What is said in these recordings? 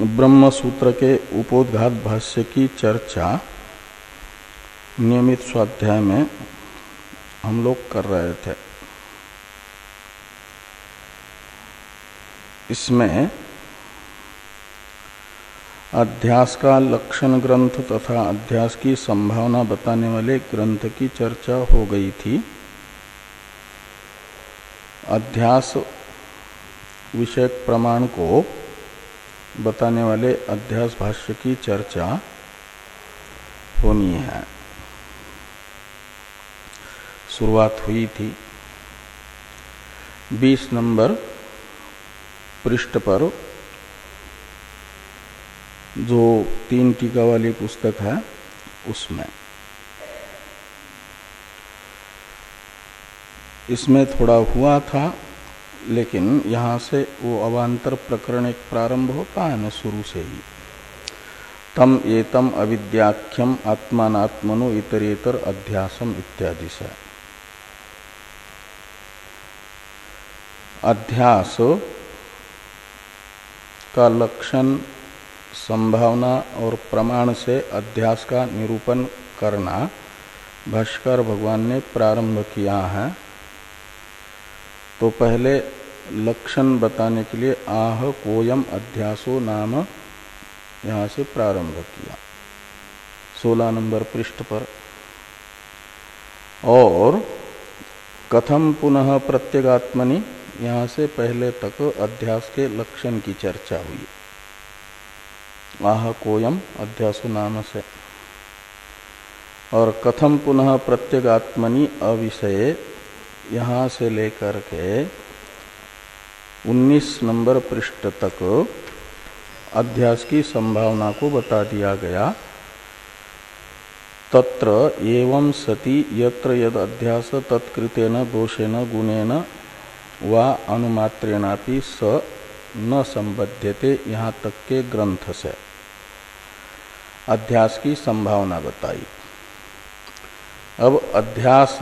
ब्रह्म सूत्र के उपोदघात भाष्य की चर्चा नियमित स्वाध्याय में हम लोग कर रहे थे। इसमें अध्यास का लक्षण ग्रंथ तथा अध्यास की संभावना बताने वाले ग्रंथ की चर्चा हो गई थी। अध्यास विषयक प्रमाण को बताने वाले अध्यास भाष्य की चर्चा होनी है। शुरुआत हुई थी। 20 नंबर पृष्ठ पर जो तीन टीका वाली पुस्तक है, उसमें। इसमें थोड़ा हुआ था लेकिन यहाँ से वो अवान्तर प्रकरण एक प्रारंभ होता है ना शुरू से ही। तम एतम अविद्याख्यम आत्मात्मनो इतरेतर अध्यासम इत्यादि से। अध्यास का लक्षण, संभावना और प्रमाण से अध्यास का निरूपण करना भाष्कर भगवान ने प्रारंभ किया है। तो पहले लक्षण बताने के लिए आह कोयम अध्यासो नाम यहाँ से प्रारंभ किया। 16 नंबर पृष्ठ पर। और कथम पुनः प्रत्यगात्मनि, यहाँ से पहले तक अध्यास के लक्षण की चर्चा हुई। आह कोयम अध्यासो नाम से। और कथम पुनः प्रत्यगात्मनि अविषय यहाँ से लेकर के 19 नंबर पृष्ठ तक अध्यास की संभावना को बता दिया गया। तत्र एवं सति यत्र यद अध्यास तत्कृतेन दोषेन गुणेन व अनुमात्रेणापि स न संबध्यते यहाँ तक के ग्रंथ से। अध्यास की संभावना बताई। अब अध्यास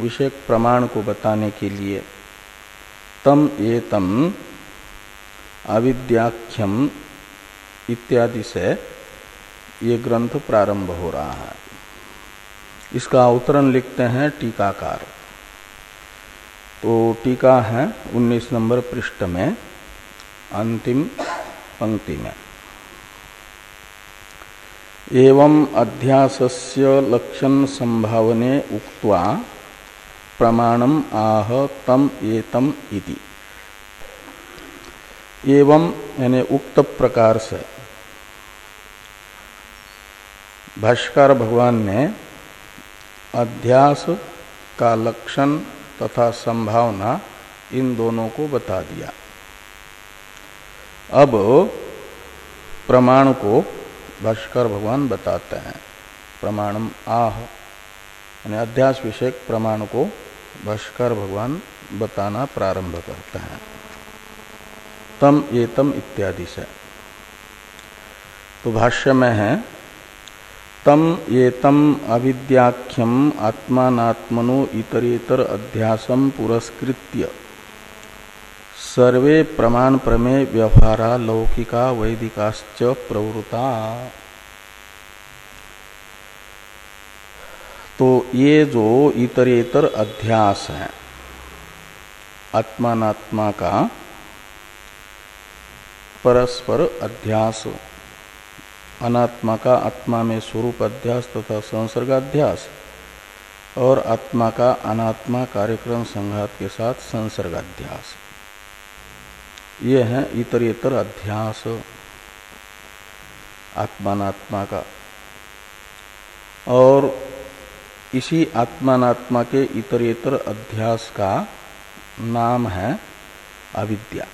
विषय प्रमाण को बताने के लिए, तम ये तम, अविद्याख्यम इत्यादि से ये ग्रंथ प्रारंभ हो रहा है। इसका अवतरण लिखते हैं टीकाकार। तो टीका है 19 नंबर पृष्ठ में, अंतिम पंक्ति में। एवं अध्यासस्य लक्षण संभावने उक्त्वा प्रमाणम आह तम एतम इति। एवं यानी उक्त प्रकार से भाष्कर भगवान ने अध्यास का लक्षण तथा संभावना इन दोनों को बता दिया। अब प्रमाण को भाष्कर भगवान बताते हैं। प्रमाणम आह। यानी अध्यास विषयक प्रमाण को भाष्कर भगवान बताना प्रारंभ करते हैं। तम, ये तम इत्यादि से। तो भाष्य में है, तम, ये तम अविद्याख्यम आत्मात्मनो इतरेतर अध्यासम पुरस्कृत्य। सर्वे प्रमाण प्रमेय व्यवहारा लौकिका वैदिकाश्च प्रवृता। तो ये जो इतरेतर अध्यास है आत्मात्मा का परस्पर अध्यास, अनात्मा का आत्मा में स्वरूप अध्यास तथा संसर्गाध्यास और आत्मा का अनात्मा कार्यक्रम संघात के साथ संसर्गाध्यास ये है इतरेतर अध्यास आत्मात्मा का। और इसी आत्मात्मा के इतरेतर अध्यास का नाम है अविद्या।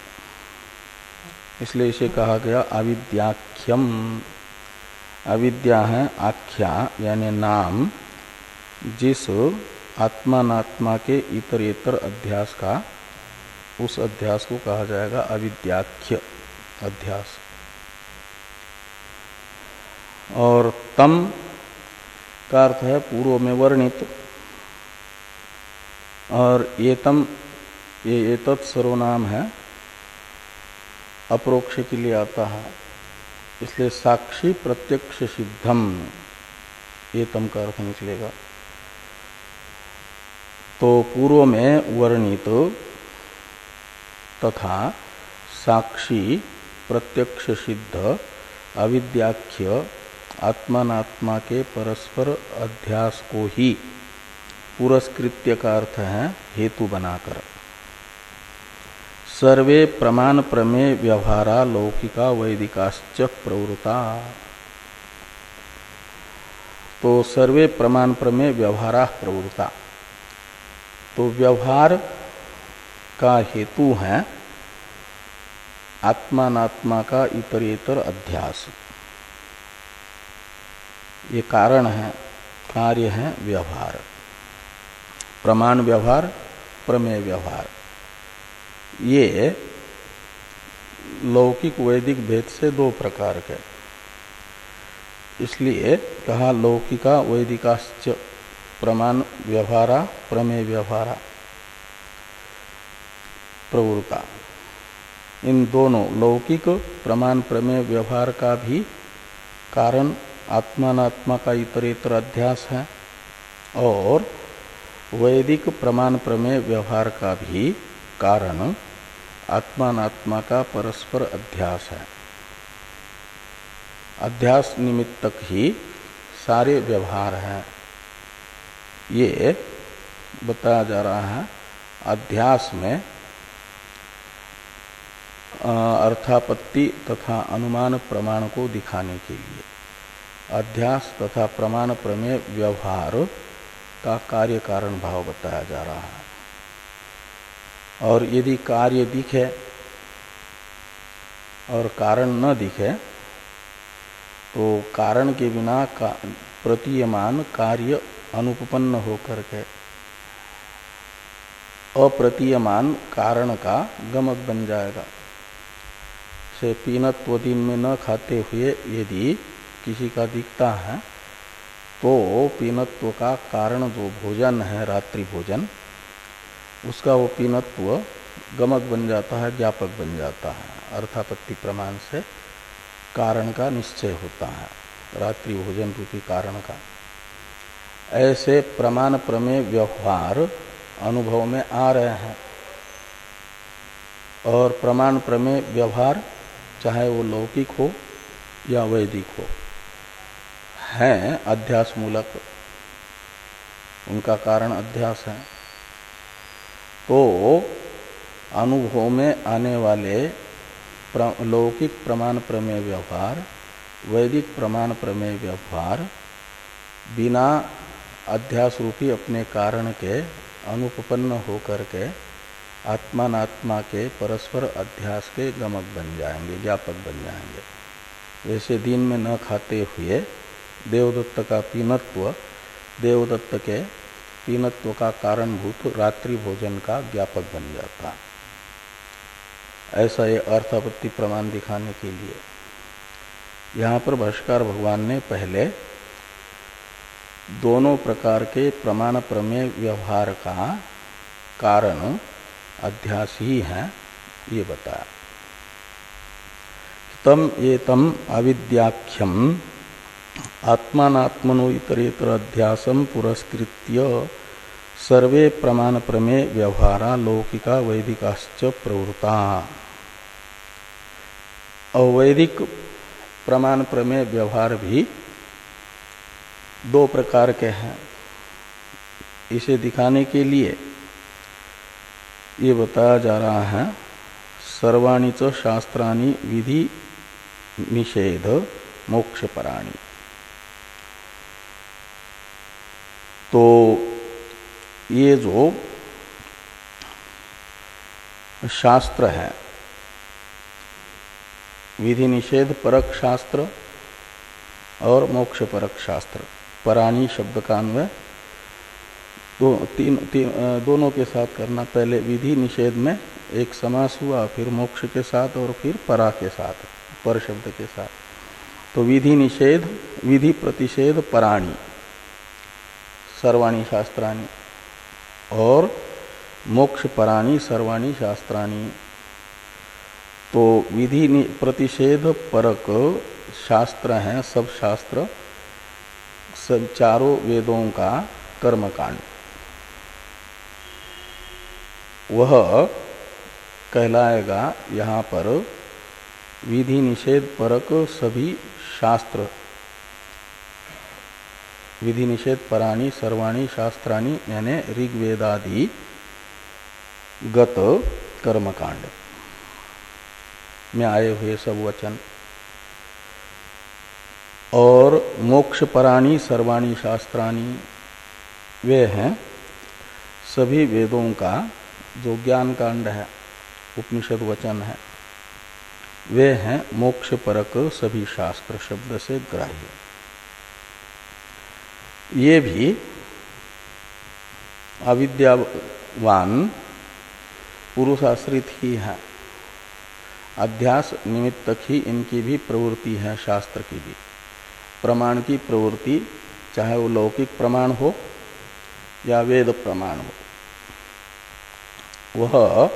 इसलिए इसे कहा गया अविद्याख्यम। अविद्या है आख्या, यानी नाम, जिस आत्मात्मा के इतरेतर अध्यास का, उस अध्यास को कहा जाएगा अविद्याख्य अध्यास। और तम का अर्थ है पूर्व में वर्णित। और एतम, ये एतत् सर्वनाम है, अप्रोक्ष के लिए आता है। इसलिए साक्षी प्रत्यक्ष सिद्धम ये तम का अर्थ निकलेगा। तो पूर्व में वर्णित तथा साक्षी प्रत्यक्ष सिद्ध, अविद्याख्य आत्मात्मा के परस्पर अध्यास को ही पुरस्कृत्य का अर्थ है हेतु बनाकर। सर्वे प्रमाण प्रमेय व्यवहारा लौकिका वैदिकाश्च प्रवृता। तो सर्वे प्रमाण प्रमेय व्यवहारा प्रवृता। तो व्यवहार का हेतु है आत्मात्मा का इतरेतर अध्यास। ये कारण है, कार्य है व्यवहार। प्रमाण व्यवहार, प्रमेय व्यवहार। ये लौकिक वैदिक भेद से दो प्रकार के। इसलिए कहा लौकिका वैदिकाश्च प्रमाण व्यवहारा, प्रमेय व्यवहारा। प्रवृत्ता। इन दोनों लौकिक, प्रमाण, प्रमेय व्यवहार का भी कारण आत्मात्मा का इतरेतर अध्यास है। और वैदिक प्रमाण प्रमेय व्यवहार का भी कारण आत्मात्मा का परस्पर अध्यास है। अध्यास निमित्तक ही सारे व्यवहार हैं। ये बताया जा रहा है अध्यास में अर्थापत्ति तथा अनुमान प्रमाण को दिखाने के लिए। अध्यास तथा प्रमाण प्रमेय व्यवहार का कार्य कारण भाव बताया जा रहा है। और यदि कार्य दिखे और कारण न दिखे तो कारण के बिना का प्रतीयमान कार्य अनुपन्न होकर के अप्रतीयमान कारण का गमक बन जाएगा। से पीनत्व दिन में न खाते हुए यदि किसी का दिखता है तो पीनत्व का कारण जो भोजन है, रात्रि भोजन, उसका वो पीनत्व गमक बन जाता है, ज्ञापक बन जाता है। अर्थापत्ति प्रमाण से कारण का निश्चय होता है, रात्रि भोजन रूपी कारण का। ऐसे प्रमाण प्रमेय व्यवहार अनुभव में आ रहे हैं। और प्रमाण प्रमेय व्यवहार, चाहे वो लौकिक हो या वैदिक हो हैं अध्यास मूलक उनका कारण अध्यास है। तो अनुभव में आने वाले प्र, लौकिक प्रमाण प्रमेय व्यवहार वैदिक प्रमाण प्रमेय व्यवहार बिना अध्यास रूपी अपने कारण के अनुपन्न होकर के आत्मात्मा के परस्पर अध्यास के गमक बन जाएँगे ज्ञापक बन जाएँगे। वैसे दिन में न खाते हुए देवदत्त का पीनत्व देवदत्त के पीनत्व का कारणभूत रात्रि भोजन का ज्ञापक बन जाता। ऐसा ये अर्थापत्ति प्रमाण दिखाने के लिए। यहाँ पर भाष्कर भगवान ने पहले दोनों प्रकार के प्रमाण प्रमेय व्यवहार का कारण अध्यास ही है, ये बताया। तम ये तम अविद्याख्यम आत्मात्मनो इतरेतर पुरस्कृत्य सर्वे प्रमाण प्रमेय व्यवहारा लौकिका वैदिकाश्च प्रवृत्ता। अवैदिक प्रमाण प्रमेय व्यवहार भी दो प्रकार के हैं। इसे दिखाने के लिए ये बताया जा रहा है, सर्वाणी च शास्त्राणी विधि निषेध मोक्षपराणी। तो ये जो शास्त्र है विधि निषेध परक शास्त्र और मोक्ष परक शास्त्र पराणी शब्द का अन्वय दो, तीन, तीन दोनों के साथ करना। पहले विधि निषेध में एक समास हुआ फिर मोक्ष के साथ और फिर परा के साथ पर शब्द के साथ। तो विधि निषेध विधि प्रतिषेध पराणी सर्वाणी शास्त्राणी। और मोक्ष पराणी सर्वाणी शास्त्राणी। तो विधि प्रतिषेध परक शास्त्र हैं, सब शास्त्र, सब चारों वेदों का कर्मकांड। वह कहलाएगा यहाँ पर विधि निषेध परक सभी शास्त्र। विधि निषेध पराणी, सर्वाणी, शास्त्राणी यानी ऋग्वेदादि, गत, कर्मकांड। में आए हुए सब वचन। और मोक्ष, पराणी, सर्वाणी, शास्त्राणी, वे हैं सभी वेदों का, जो ज्ञान कांड है, उपनिषद वचन है, वे हैं मोक्ष परक सभी शास्त्र शब्द से ग्राह्य। ये भी अविद्यावान, पुरुषाश्रित ही है। अध्यास निमित्तक ही इनकी भी प्रवृत्ति है शास्त्र की भी। प्रमाण की प्रवृत्ति, चाहे वो लौकिक प्रमाण हो या वेद प्रमाण हो, वह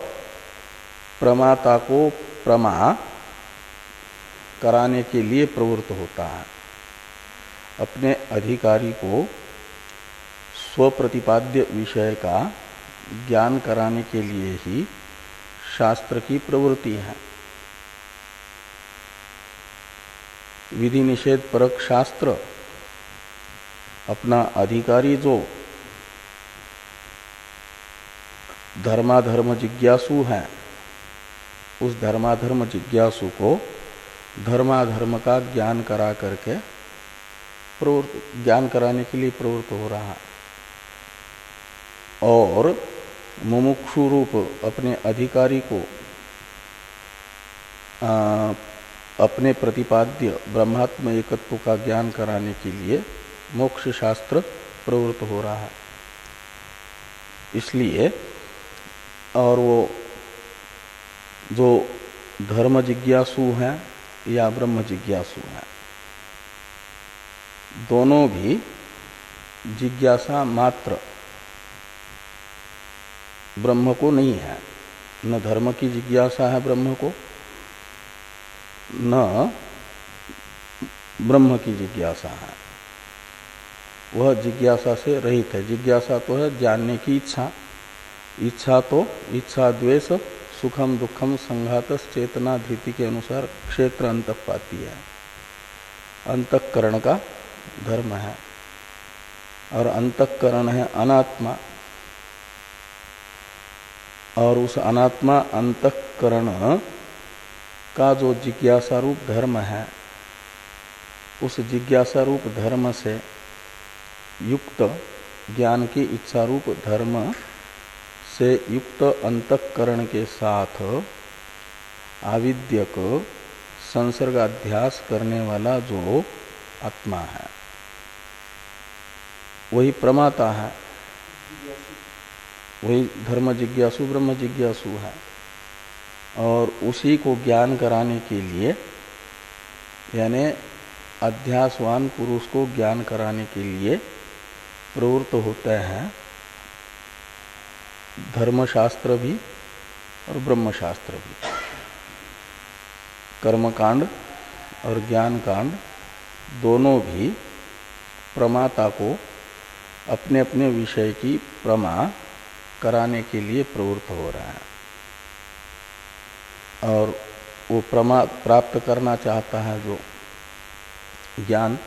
प्रमाता को प्रमा कराने के लिए प्रवृत्त होता है। अपने अधिकारी को स्वप्रतिपाद्य विषय का ज्ञान कराने के लिए ही शास्त्र की प्रवृत्ति है। विधि निषेध परक शास्त्र। अपना अधिकारी जो धर्माधर्म जिज्ञासु है, उस धर्माधर्म जिज्ञासु को धर्माधर्म का ज्ञान करा करके प्रवृत्त ज्ञान कराने के लिए प्रवृत्त हो रहा है। और मुमुक्षु रूप अपने अधिकारी को आ, अपने प्रतिपाद्य ब्रह्मात्म एकत्व का ज्ञान कराने के लिए मोक्ष शास्त्र प्रवृत्त हो रहा है। इसलिए और वो जो धर्म जिज्ञासु हैं या ब्रह्म जिज्ञासु हैं दोनों भी जिज्ञासा मात्र। ब्रह्म को नहीं है। न धर्म की जिज्ञासा है ब्रह्म को, न ब्रह्म की जिज्ञासा है। वह जिज्ञासा से रहित है। जिज्ञासा तो है जानने की इच्छा। इच्छा तो इच्छा द्वेष, सुखम दुखम संघात चेतना, धीति के अनुसार क्षेत्र अंत पाती है। अंतकरण का धर्म है और अंतकरण है अनात्मा। और उस अनात्मा अंतकरण का जो जिज्ञासा रूप धर्म है, उस जिज्ञासा रूप धर्म से युक्त ज्ञान की इच्छा रूप धर्म से युक्त अंतकरण के साथ आविद्यक संसर्गाध्यास करने वाला जो आत्मा है। वही प्रमाता है। वही धर्म जिज्ञासु, ब्रह्म जिज्ञासु है। और उसी को ज्ञान कराने के लिए, यानी अध्यासवान पुरुष को ज्ञान कराने के लिए प्रवृत्त होते हैं। धर्मशास्त्र भी और ब्रह्मशास्त्र भी। कर्मकांड और ज्ञान कांड दोनों भी प्रमाता को अपने अपने विषय की प्रमा कराने के लिए प्रवृत्त हो रहा है। और वो प्रमा प्राप्त करना चाहता है जो ज्ञान,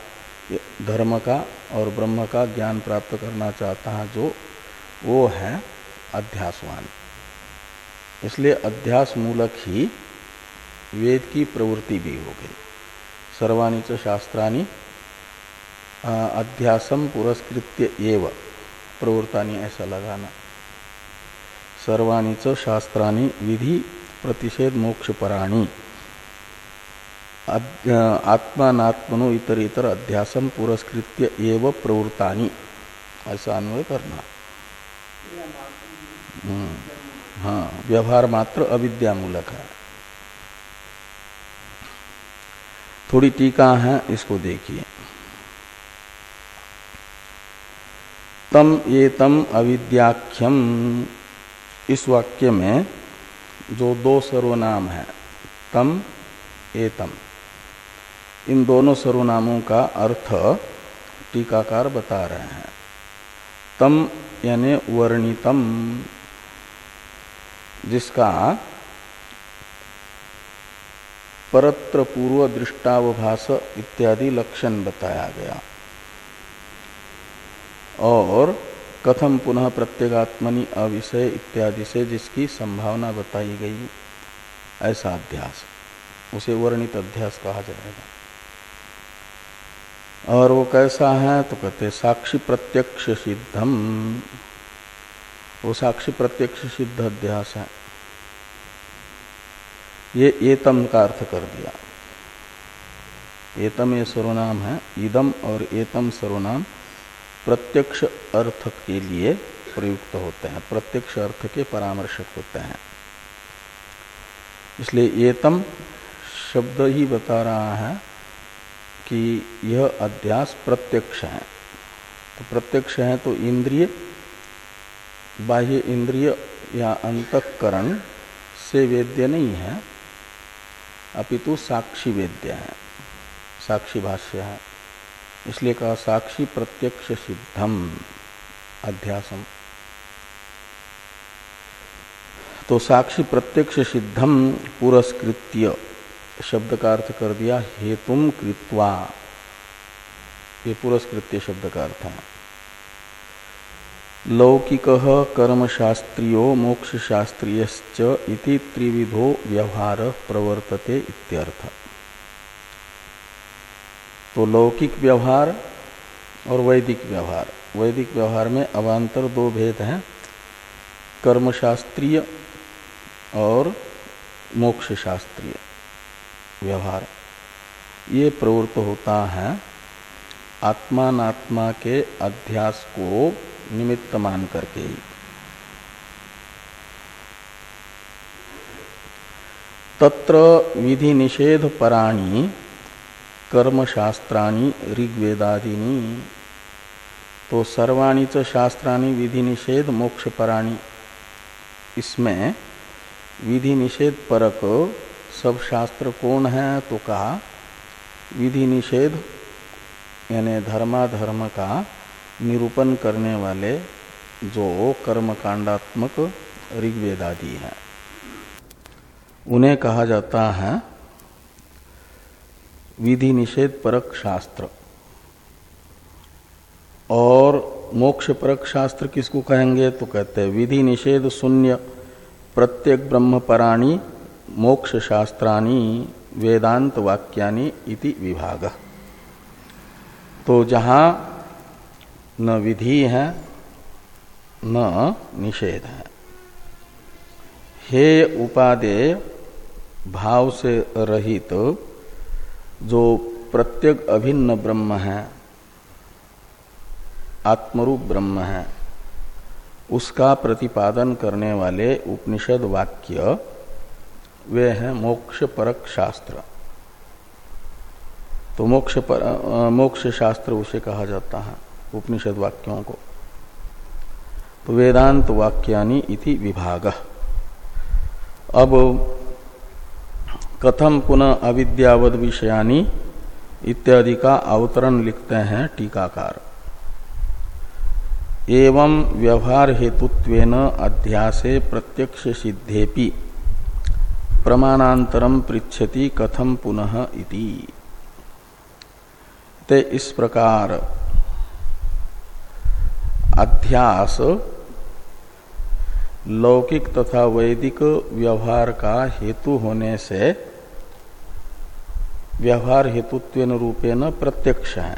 धर्म का और ब्रह्म का ज्ञान प्राप्त करना चाहता है जो वो है अध्यासवान। इसलिए अध्यास मूलक ही वेद की प्रवृत्ति भी हो गई। सर्वाणी च शास्त्राणी अध्यासम पुरस्कृत्य एव। प्रवृत्तानी ऐसा लगाना। सर्वाणी च शास्त्राणी विधि प्रतिषेध मोक्ष पराणी आत्मात्मनो इतर इतर अध्यासम पुरस्कृत्य एव प्रवृत्तानी। ऐसा अन्वय करना। हम्म, हाँ व्यवहार मात्र अविद्यामूलक है। थोड़ी टीका है इसको देखिए। तम ये तम अविद्याख्यम। इस वाक्य में जो दो सर्वनाम है, तम एतम इन दोनों सर्वनामों का अर्थ टीकाकार बता रहे हैं। तम यानी वर्णितम, जिसका परत्र पूर्व दृष्टावभास इत्यादि लक्षण बताया गया। और कथम पुनः प्रत्येगात्मनि अविषय इत्यादि से जिसकी संभावना बताई गई। ऐसा अध्यास। उसे वर्णित अध्यास कहा जाएगा। और वो कैसा है? तो कहते साक्षी प्रत्यक्ष सिद्धम। वो साक्षी प्रत्यक्ष सिद्ध अध्यास है। ये एतम का अर्थ कर दिया। एतम ये सर्वनाम है। इदम और एतम सर्वनाम प्रत्यक्ष अर्थ के लिए प्रयुक्त होते हैं, प्रत्यक्ष अर्थ के परामर्शक होते हैं। इसलिए एतम शब्द ही बता रहा है कि यह अध्यास प्रत्यक्ष है। तो प्रत्यक्ष है तो इंद्रिय, बाह्य इंद्रिय या अंतकरण से वेद्य नहीं है, अपितु साक्षी वेद्य है, साक्षी भाष्य है। इसलिए कहा, साक्षी प्रत्यक्ष सिद्धम, अध्यासम। तो साक्षी प्रत्यक्ष सिद्धम, पुरस्कृत्य, शब्द का अर्थ कर दिया, हेतुम कृत्वा। ये पुरस्कृत्य शब्द का अर्थ है। लौकिक कर्मशास्त्रियो मोक्ष शास्त्रीय इति त्रिविधो व्यवहार प्रवर्तते इत्यर्थ। तो लौकिक व्यवहार और वैदिक व्यवहार। वैदिक व्यवहार में अवान्तर दो भेद हैं, कर्मशास्त्रीय और मोक्ष शास्त्रीय व्यवहार। ये प्रवृत्त होता है आत्मात्मा के अध्यास को निमित्त मान करके ही। तत्र विधि निषेध पराणी कर्मशास्त्राणी ऋग्वेदादिनी। तो सर्वाणी च शास्त्राणी विधि निषेध मोक्ष पराणी इसमें विधि निषेध परक सब शास्त्र कौन है तो कहा विधि निषेध यानी धर्माधर्म का निरूपण करने वाले जो कर्म कांडात्मक ऋग्वेद आदि है। उन्हें कहा जाता है विधि निषेध परक शास्त्र। और मोक्ष परक शास्त्र किसको कहेंगे? तो कहते हैं विधि निषेध शून्य, प्रत्येक ब्रह्म पराणी मोक्ष शास्त्राणी वेदांत वाक्यानि इति विभाग। तो जहाँ न विधि है, न निषेध है। हे उपादे भाव से रहित तो जो प्रत्येक अभिन्न ब्रह्म है आत्मरूप ब्रह्म है उसका प्रतिपादन करने वाले उपनिषद वाक्य वे हैं मोक्ष परक शास्त्र तो मोक्ष पर, मोक्ष शास्त्र उसे कहा जाता है उपनिषद वाक्यों को। तो वेदांत वाक्यानि इति विभाग। अब कथम पुनः अविद्यावद विषयानी इत्यादि का अवतरण लिखते हैं टीकाकार। एवं व्यवहार हेतुत्वेन अध्यासे प्रत्यक्ष सिद्धेपि। प्रमाणांतरम पृछति कथम पुनः इति। ते इस प्रकार अध्यास लौकिक तथा वैदिक व्यवहार का हेतु होने से व्यवहार हेतुत्व रूपेण प्रत्यक्ष है।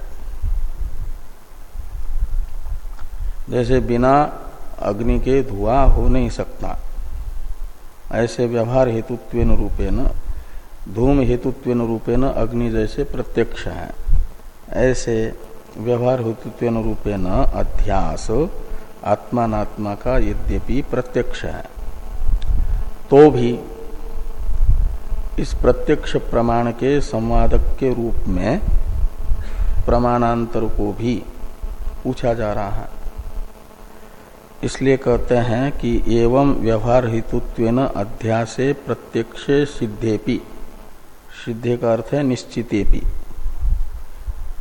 जैसे बिना अग्नि के धुआँ हो नहीं सकता, ऐसे व्यवहार हेतुत्व रूपेण, धूम हेतुत्व रूपेण अग्नि जैसे प्रत्यक्ष है। ऐसे व्यवहार हेतुत्व रूपेण अध्यास आत्मात्मा का यद्यपि प्रत्यक्ष है। तो भी इस प्रत्यक्ष प्रमाण के संवादक के रूप में प्रमाणांतर को भी पूछा जा रहा है। इसलिए कहते हैं कि एवं व्यवहार हेतुत्व अध्यासे प्रत्यक्ष सिद्धेपि। सिद्धि का अर्थ है निश्चिते भी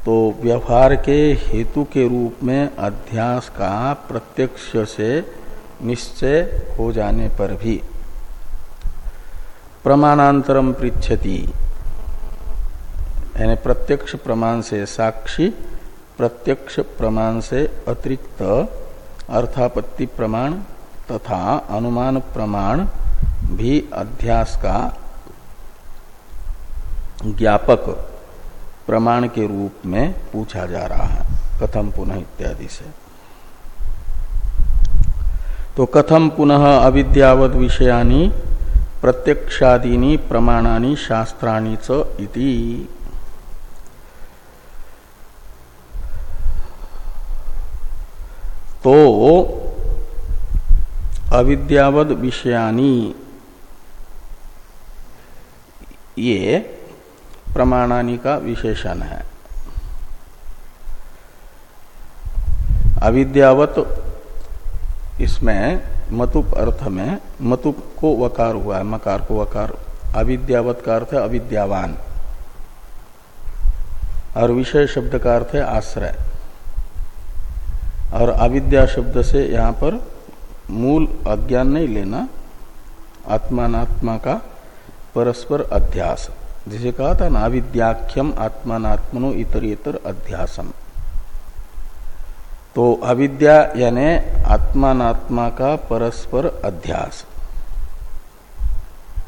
तो व्यवहार के हेतु के रूप में अध्यास का प्रत्यक्ष से निश्चय हो जाने पर भी प्रमाणांतरम पृछति यानी प्रत्यक्ष प्रमाण से साक्षी, प्रत्यक्ष प्रमाण से अतिरिक्त, अर्थापत्ति प्रमाण तथा अनुमान प्रमाण भी अध्यास का ज्ञापक प्रमाण के रूप में पूछा जा रहा है। कथम पुनः इत्यादि से। तो कथम पुनः अविद्यावत विषयानी प्रत्यक्षादीनी, प्रमाणानी, शास्त्राणी च इति। तो अविद्यावद विषयानी। ये प्रमाणानी का विशेषण है। अविद्यावत इसमें मतुप अर्थ में मतुप को वकार हुआ है, मकार को वकार। अविद्यावत का अर्थ है अविद्यावान। और विषय शब्द का अर्थ है आश्रय। और अविद्या शब्द से यहाँ पर मूल अज्ञान नहीं लेना आत्मात्मा का परस्पर अध्यास। जिसे कहा था ना, अविद्याख्यम आत्मात्मनो इतर इतर अध्यासम। तो अविद्या यानी आत्मात्मा का परस्पर अध्यास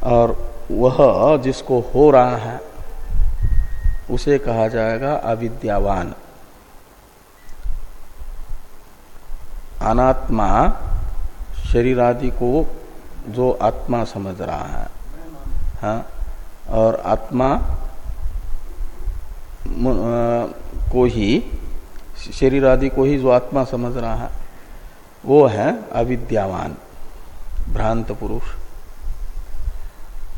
और वह जिसको हो रहा है, उसे कहा जाएगा अविद्यावान अनात्मा शरीर आदि को जो आत्मा समझ रहा है, हा? और आत्मा को ही शरीर आदि को ही जो आत्मा समझ रहा है, वो है अविद्यावान, भ्रांत पुरुष।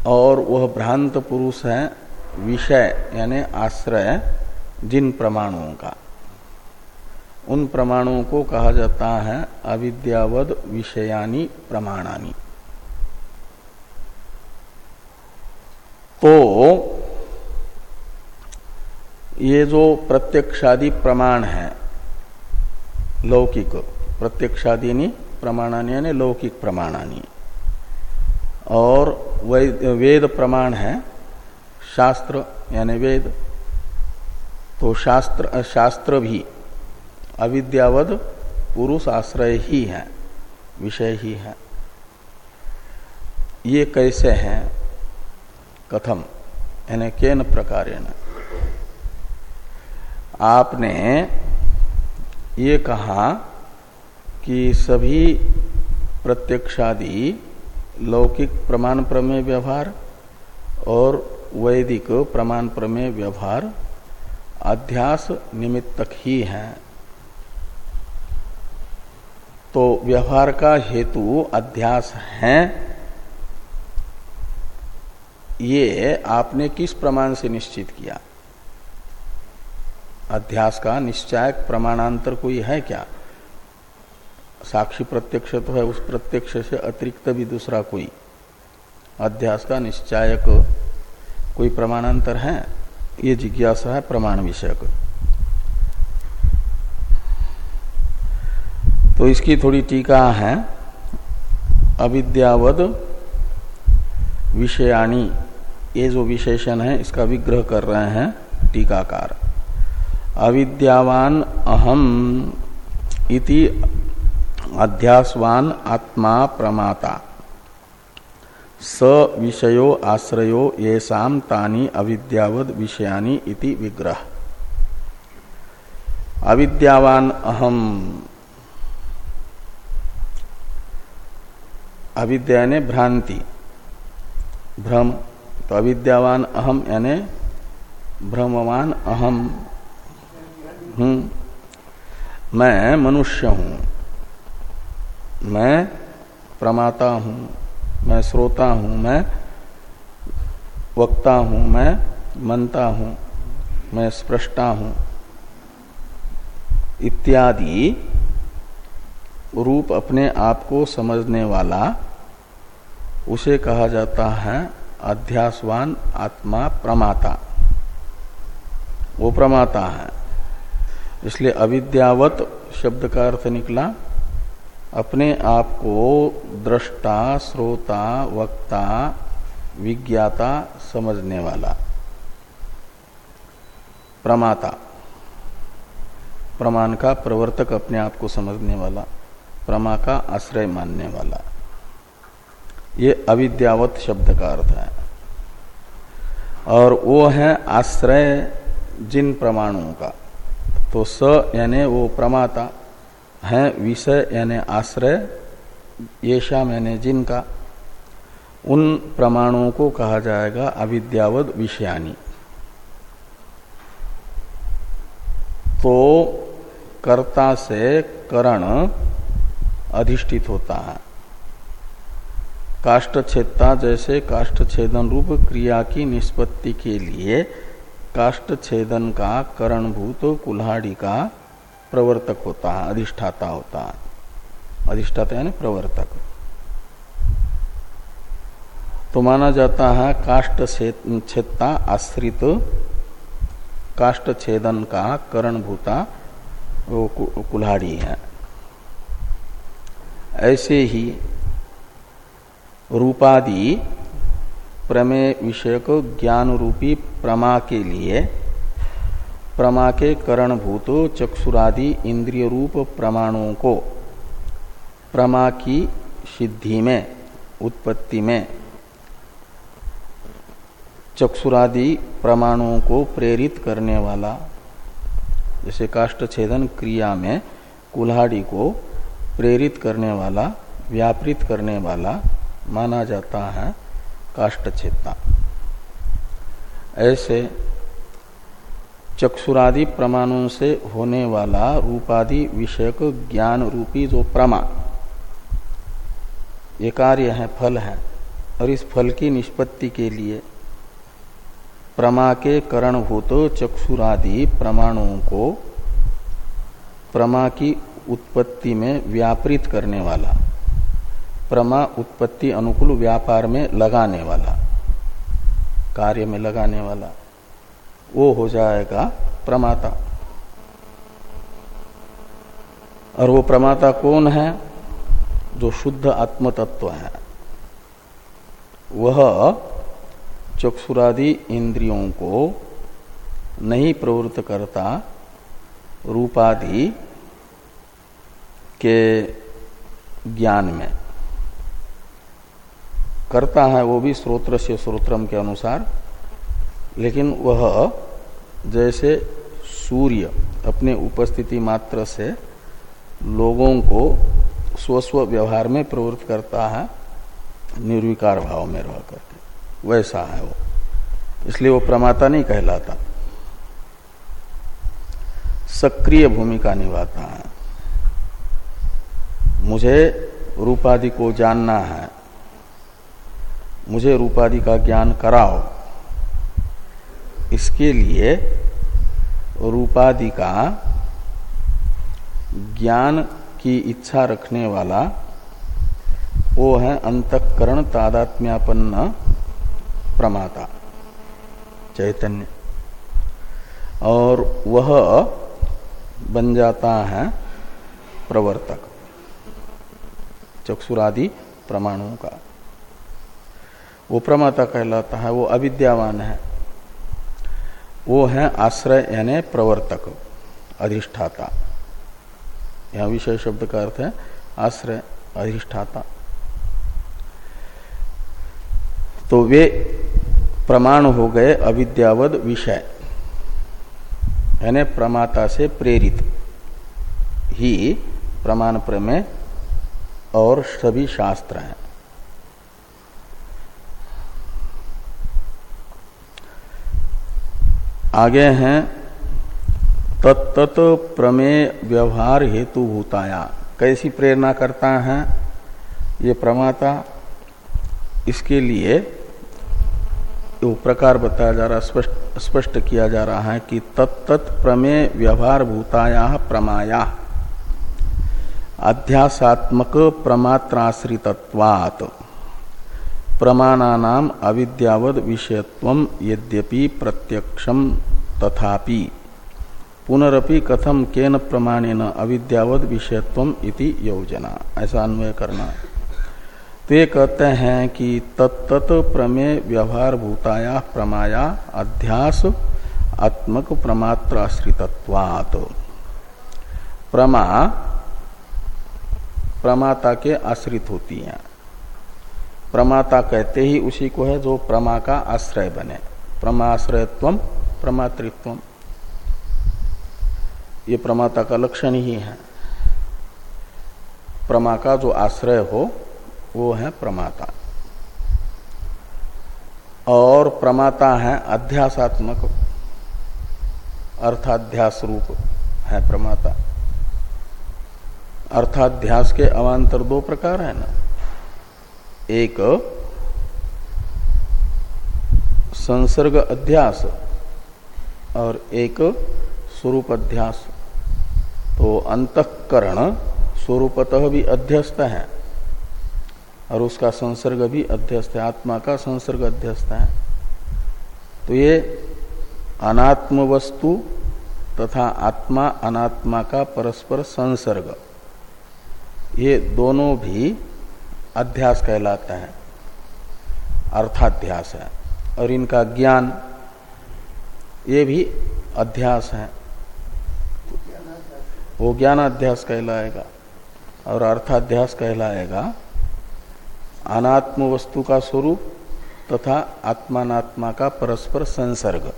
और वह भ्रांत पुरुष है विषय, यानी आश्रय, जिन प्रमाणों का। उन प्रमाणों को कहा जाता है अविद्यावद विषयानी प्रमाणानी। तो ये जो प्रत्यक्षादि प्रमाण है, लौकिक, प्रत्यक्षादि प्रमाणानी यानी लौकिक प्रमाणानी। और वेद प्रमाण है, शास्त्र यानी वेद तो शास्त्र शास्त्र भी अविद्यावद पुरुष आश्रय ही है, विषय ही है। ये कैसे हैं? कथम, यानी केन प्रकार आपने ये कहा कि सभी प्रत्यक्षादि लौकिक प्रमाण प्रमेय व्यवहार और वैदिक प्रमाण प्रमेय व्यवहार अध्यास निमित्तक ही है। तो व्यवहार का हेतु अध्यास है। ये आपने किस प्रमाण से निश्चित किया? अध्यास का निश्चायक प्रमाणांतर कोई है क्या? साक्षी प्रत्यक्ष तो है, उस प्रत्यक्ष से अतिरिक्त भी दूसरा कोई। अध्यास का निश्चायक कोई प्रमाणांतर है? ये जिज्ञासा है प्रमाण विषयक। तो इसकी थोड़ी टीका है। अविद्यावद विषयाणी, ये जो विशेषण है, इसका विग्रह कर रहे हैं टीकाकार। अविद्यावान अहम इति अध्यासवान आत्मा प्रमाता। स विषयो आश्रयो ये तानी अविद्यावद विषयानी इति विग्रह। अविद्यावान अहम अविद्या ने भ्रांति भ्रम तो अविद्यावान अहम यानी भ्रमवान अहम। हूँ। मैं मनुष्य हूँ। मैं प्रमाता हूँ। मैं श्रोता हूँ। मैं वक्ता हूँ। मैं मनता हूँ। मैं स्पृष्टा हूँ। इत्यादि रूप अपने आप को समझने वाला उसे कहा जाता है अध्यासवान आत्मा प्रमाता। वो प्रमाता है। इसलिए अविद्यावत शब्द का अर्थ निकला, अपने आप को दृष्टा, श्रोता, वक्ता, विज्ञाता समझने वाला। प्रमाता। प्रमाण का प्रवर्तक अपने आप को समझने वाला, प्रमा का आश्रय मानने वाला। ये अविद्यावत शब्द का अर्थ है। और वो है आश्रय जिन प्रमाणों का। तो स यानी वो प्रमाता है, विषय यानी आश्रय, ये शाम यानी जिनका। उन प्रमाणों को कहा जाएगा अविद्यावद विषयानी। तो कर्ता से करण अधिष्ठित होता है। काष्ट छेदता जैसे काष्ट छेदन रूप क्रिया की निष्पत्ति के लिए काष्ट छेदन का करणभूत कुल्हाड़ी का प्रवर्तक होता है, अधिष्ठाता होता है। अधिष्ठाता यानी प्रवर्तक। तो माना जाता है काष्ट छेदता आश्रित काष्ट छेदन का करणभूता वो कुल्हाड़ी है। ऐसे ही रूपादि प्रमेय विषयक ज्ञान रूपी प्रमा के लिए, प्रमा के करणभूत, चक्षुरादि इंद्रिय रूप प्रमाणों को, प्रमा की सिद्धि में, उत्पत्ति में, चक्षुरादि प्रमाणों को प्रेरित करने वाला, जैसे काष्ट छेदन क्रिया में कुल्हाड़ी को प्रेरित करने वाला, व्यापृत करने वाला माना जाता है। काष्ट छेदता ऐसे चक्षुरादि प्रमाणों से होने वाला रूपादि विषयक ज्ञान रूपी जो प्रमा ये कार्य है, फल है, और इस फल की निष्पत्ति के लिए प्रमा के करणभूत चक्षुरादि प्रमाणों को प्रमा की उत्पत्ति में व्यापृत करने वाला। प्रमा उत्पत्ति अनुकूल व्यापार में लगाने वाला, कार्य में लगाने वाला, वो हो जाएगा प्रमाता। और वो प्रमाता कौन है? जो शुद्ध आत्म तत्व है। वह चक्षुरादि इंद्रियों को नहीं प्रवृत्त करता, रूपादि के ज्ञान में। करता है वो भी स्रोत्र से स्रोत्रम के अनुसार। लेकिन वह जैसे सूर्य अपने उपस्थिति मात्र से लोगों को स्वस्व व्यवहार में प्रवृत्त करता है, निर्विकार भाव में रह करके। वैसा है वो। इसलिए वो प्रमाता नहीं कहलाता। सक्रिय भूमिका निभाता है। मुझे रूपादि को जानना है। मुझे रूपादि का ज्ञान कराओ। इसके लिए रूपादि का ज्ञान की इच्छा रखने वाला वो है अंतकरण तादात्म्यापन्न प्रमाता, चैतन्य। और वह बन जाता है प्रवर्तक, चक्षुरादि प्रमाणों का। वो प्रमाता कहलाता है, वो अविद्यावान है। वो है आश्रय यानी प्रवर्तक, अधिष्ठाता। यह विषय शब्द का अर्थ है आश्रय, अधिष्ठाता। तो वे प्रमाण हो गए अविद्यावद विषय, यानी प्रमाता से प्रेरित। ही प्रमाण प्रमेय और सभी शास्त्र हैं। आगे हैं तत्त प्रमेय व्यवहार हेतु भूताया। कैसी प्रेरणा करता है ये प्रमाता? इसके लिए वो प्रकार बताया जा रहा, स्पष्ट स्पष्ट किया जा रहा है कि तत्त प्रमेय व्यवहार भूताया प्रमाया। अध्यासात्मक प्रमात्राश्रितत्वात्। प्रमाणानाम अविद्यावद विषयत्व यद्यपि प्रत्यक्षम तथापि। पुनरपि कथम केन प्रमाणेन अविद्यावद विषयत्व इति योजना। ऐसा अन्वय करना। तो ये कहते हैं कि तत्त प्रमेय व्यवहार भूताया प्रमाया अध्यास आत्मक प्रमात्र आश्रितत्वात् प्रमा प्रमाता के आश्रित होती हैं। प्रमाता कहते ही उसी को है जो प्रमा का आश्रय बने। प्रमाश्रयत्व, प्रमातृत्व। ये प्रमाता का लक्षण ही है। प्रमा का जो आश्रय हो, वो है प्रमाता। और प्रमाता है अध्यासात्मक अर्थाध्यास रूप है प्रमाता। अर्थाध्यास के अवान्तर दो प्रकार है ना। एक संसर्ग अध्यास और एक स्वरूप अध्यास। तो अंतकरण स्वरूपतः भी अध्यस्त है और उसका संसर्ग भी अध्यस्त है, आत्मा का संसर्ग अध्यस्त है। तो ये अनात्म वस्तु तथा आत्मा अनात्मा का परस्पर संसर्ग, ये दोनों भी अध्यास कहलाता है। अर्थाध्यास है। और इनका ज्ञान, ये भी अध्यास है। वो ज्ञानाध्यास कहलाएगा और अर्थाध्यास कहलाएगा अनात्म वस्तु का स्वरूप तथा आत्मात्मा का परस्पर संसर्ग।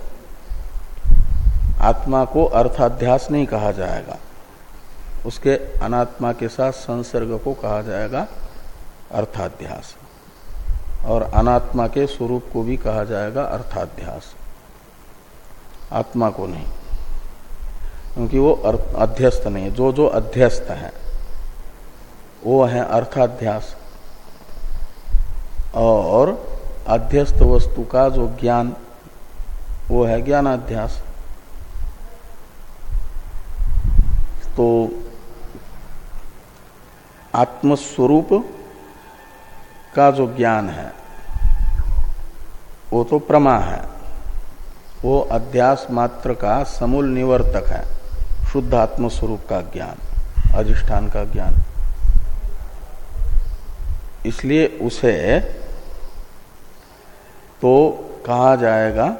आत्मा को अर्थाध्यास नहीं कहा जाएगा। उसके अनात्मा के साथ संसर्ग को कहा जाएगा। अर्थाध्यास। और अनात्मा के स्वरूप को भी कहा जाएगा अर्थाध्यास। आत्मा को नहीं। क्योंकि वो अध्यस्त नहीं है। जो जो अध्यस्त है, वो है अर्थाध्यास। और अध्यस्त वस्तु का जो ज्ञान, वो है ज्ञानाध्यास। तो आत्मस्वरूप का जो ज्ञान है, वो तो प्रमा है। वो अध्यास मात्र का समूल निवर्तक है, शुद्ध आत्म स्वरूप का ज्ञान, अधिष्ठान का ज्ञान। इसलिए उसे तो कहा जाएगा,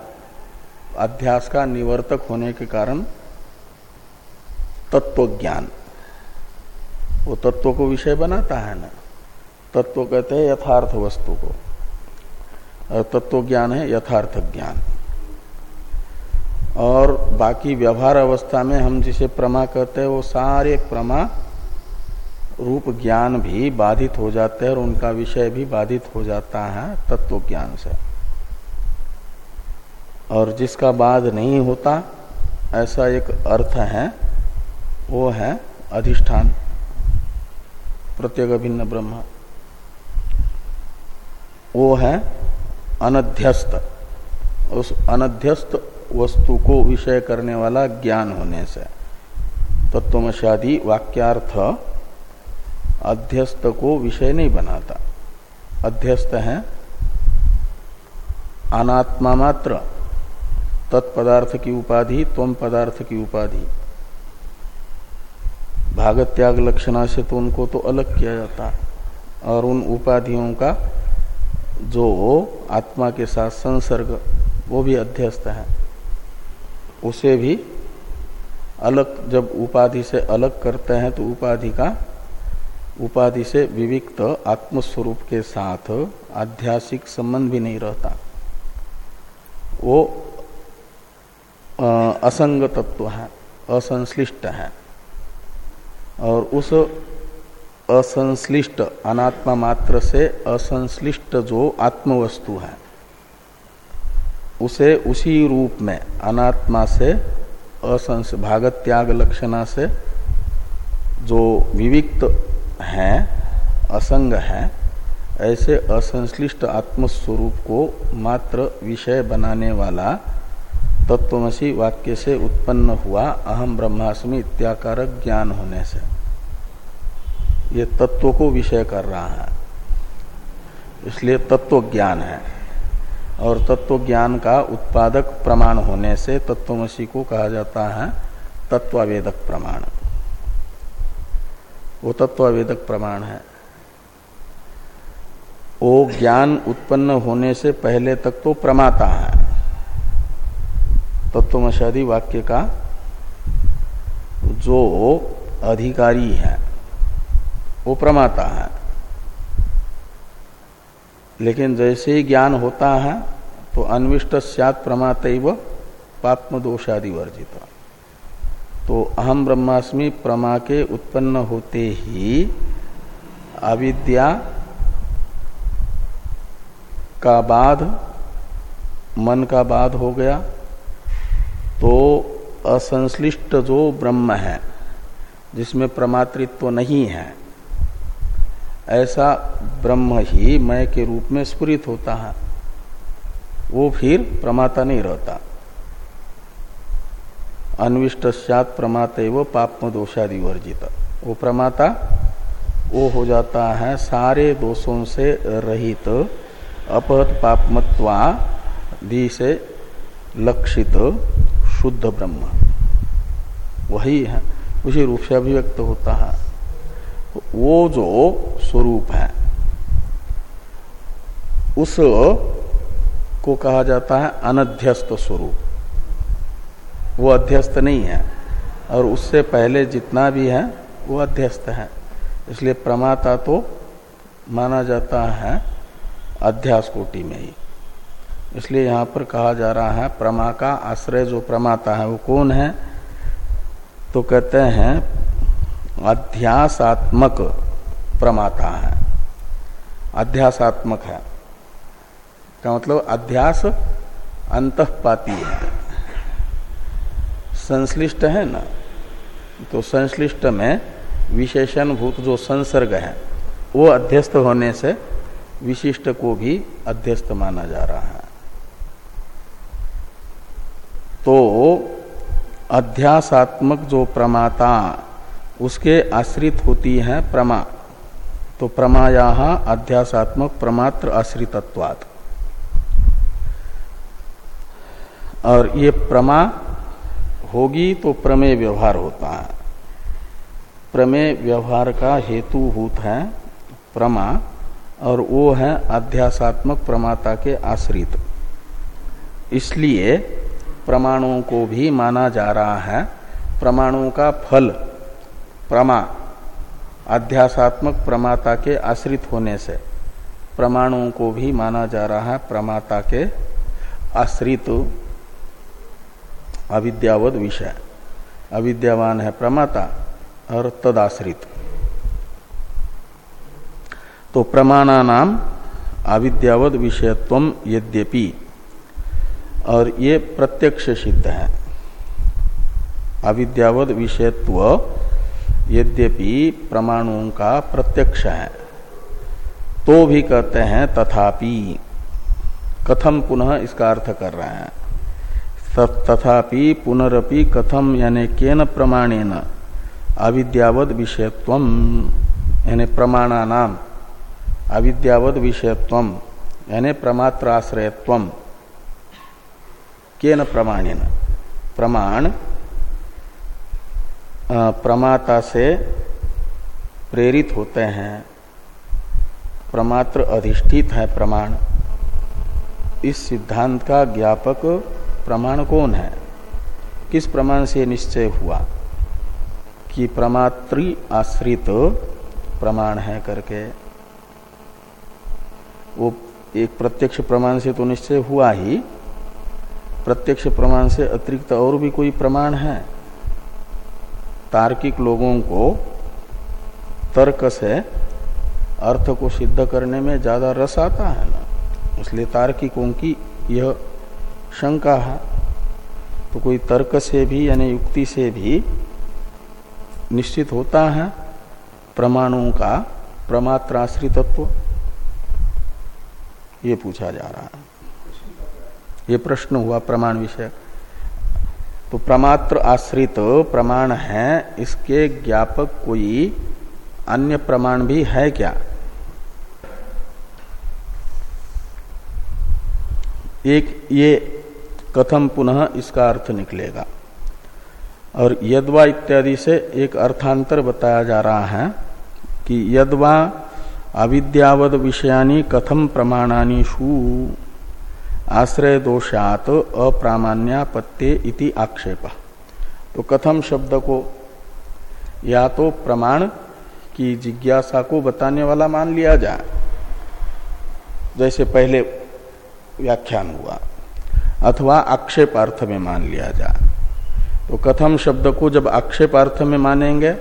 अध्यास का निवर्तक होने के कारण तत्व ज्ञान वो तत्व को विषय बनाता है ना। तत्व कहते हैं यथार्थ वस्तु को। तत्व ज्ञान है, यथार्थ ज्ञान। और बाकी व्यवहार अवस्था में हम जिसे प्रमा कहते हैं, वो सारे प्रमा रूप ज्ञान भी बाधित हो जाते हैं और उनका विषय भी बाधित हो जाता है तत्व ज्ञान से। और जिसका बाध नहीं होता, ऐसा एक अर्थ है, वो है अधिष्ठान, प्रत्येक भिन्न ब्रह्म। वो है अनध्यस्त। उस अनध्यस्त वस्तु को विषय करने वाला ज्ञान होने से। तत्वमशादी वाक्यार्थ, अध्यस्त को विषय नहीं बनाता। अध्यस्त है अनात्मा मात्र। तत्पदार्थ की उपाधि तम पदार्थ की उपाधि। भागत त्याग लक्षणा से तो उनको तो अलग किया जाता। और उन उपाधियों का जो आत्मा के साथ संसर्ग, वो भी अध्यस्त है। उसे भी अलग, जब उपाधि से अलग करते हैं तो उपाधि का, उपाधि से विविक्त आत्मस्वरूप के साथ आध्यासिक संबंध भी नहीं रहता। वो असंग तत्व है, असंश्लिष्ट है। और उस असंश्लिष्ट, अनात्मा मात्र से असंश्लिष्ट जो आत्मवस्तु है, उसे उसी रूप में, अनात्मा से असंस भागत त्याग लक्षणा से जो विविक्त हैं, असंग हैं, ऐसे असंश्लिष्ट आत्मस्वरूप को मात्र विषय बनाने वाला तत्वमसी वाक्य से उत्पन्न हुआ अहम ब्रह्मास्मि इत्याकारक ज्ञान होने से। ये तत्व को विषय कर रहा है। इसलिए तत्व ज्ञान है। और तत्व ज्ञान का उत्पादक प्रमाण होने से तत्वमसी को कहा जाता है तत्वावेदक प्रमाण। वो तत्वावेदक प्रमाण है। वो ज्ञान उत्पन्न होने से पहले तक तो प्रमाता है। तत्वमशादी वाक्य का जो अधिकारी है वो प्रमाता है। लेकिन जैसे ही ज्ञान होता है तो अन्विष्ट सत प्रमात पात्म दोषादि वर्जित तो अहम ब्रह्मास्मि प्रमा के उत्पन्न होते ही अविद्या का बाध, मन का बाध हो गया। तो असंश्लिष्ट जो ब्रह्म है, जिसमें प्रमातृत्व नहीं है ऐसा ब्रह्म ही मय के रूप में स्फुरित होता है। वो फिर प्रमाता नहीं रहता। अन्विष्ट प्रमात वो पापम दोषादि वर्जित। वो प्रमाता, वो हो जाता है सारे दोषों से रहित, अपहत पापमत्वा दी से लक्षित शुद्ध ब्रह्म। वही है, उसी रूप से अभिव्यक्त होता है। वो जो स्वरूप है, उस को कहा जाता है अनध्यस्त स्वरूप। वो अध्यस्त नहीं है, और उससे पहले जितना भी है, वो अध्यस्त है। इसलिए प्रमाता तो माना जाता है अध्यास कोटि में ही। इसलिए यहाँ पर कहा जा रहा है, प्रमा का आश्रय जो प्रमाता है, वो कौन है? तो कहते हैं अध्यासात्मक प्रमाता है। अध्यासात्मक है। का मतलब अध्यास अंतपाती है। संश्लिष्ट है ना? तो संश्लिष्ट में विशेषण भूत जो संसर्ग है, वो अध्यस्त होने से विशिष्ट को भी अध्यस्त माना जा रहा है। तो अध्यासात्मक जो प्रमाता उसके आश्रित होती है प्रमा। तो प्रमाया अध्यासात्मक प्रमात्र आश्रितत्वात्। और ये प्रमा होगी तो प्रमेय व्यवहार होता है। प्रमेय व्यवहार का हेतु हेतुभूत है प्रमा और वो है अध्यासात्मक प्रमाता के आश्रित। इसलिए प्रमाणों को भी माना जा रहा है। प्रमाणों का फल प्रमा अध्यासात्मक प्रमाता के आश्रित होने से प्रमाणों को भी माना जा रहा है, प्रमाता के आश्रित अविद्यावद विषय। अविद्यावान है प्रमाता और तदाश्रित। तो प्रमाणा नाम अविद्यावद विषयत्व यद्यपि और ये प्रत्यक्ष सिद्ध है। अविद्यावद विषयत्व यद्यपि प्रमाणों का प्रत्यक्ष है। तो भी कहते हैं, तथापि। कथम पुनः इसका अर्थ कर रहे हैं। तथापि पुनरपि कथम यानी केन प्रमाणेन अविद्यावद विषयत्व यानी प्रमाणा नाम अविद्यावद विषयत्व यानी प्रमात्राश्रयत्व केन प्रमाणेन? प्रमाण प्रमाता से प्रेरित होते हैं। प्रमात्र अधिष्ठित है प्रमाण। इस सिद्धांत का ज्ञापक प्रमाण कौन है? किस प्रमाण से निश्चय हुआ? कि प्रमात्री आश्रित प्रमाण है करके। वो एक प्रत्यक्ष प्रमाण से तो निश्चय हुआ ही। प्रत्यक्ष प्रमाण से अतिरिक्त और भी कोई प्रमाण है? तार्किक लोगों को तर्क से अर्थ को सिद्ध करने में ज़्यादा रस आता है ना? इसलिए तार्किकों की यह शंका है। तो कोई तर्क से भी यानी युक्ति से भी निश्चित होता है प्रमाणों का प्रमात्राश्रितत्व? ये पूछा जा रहा है। ये प्रश्न हुआ प्रमाण विषय तो प्रमात्र आश्रित प्रमाण है, इसके ज्ञापक कोई अन्य प्रमाण भी है क्या? एक ये कथम पुनः इसका अर्थ निकलेगा। और यदवा इत्यादि से एक अर्थांतर बताया जा रहा है कि यदवा अविद्यावद विषयानी कथम प्रमाणानी शु। आश्रय दोषात अप्रामाण्यापत्य इति आक्षेप। तो कथम शब्द को या तो प्रमाण की जिज्ञासा को बताने वाला मान लिया जाए। जैसे पहले व्याख्यान हुआ, अथवा आक्षेप अर्थ में मान लिया जाए। तो कथम शब्द को जब आक्षेप अर्थ में मानेंगे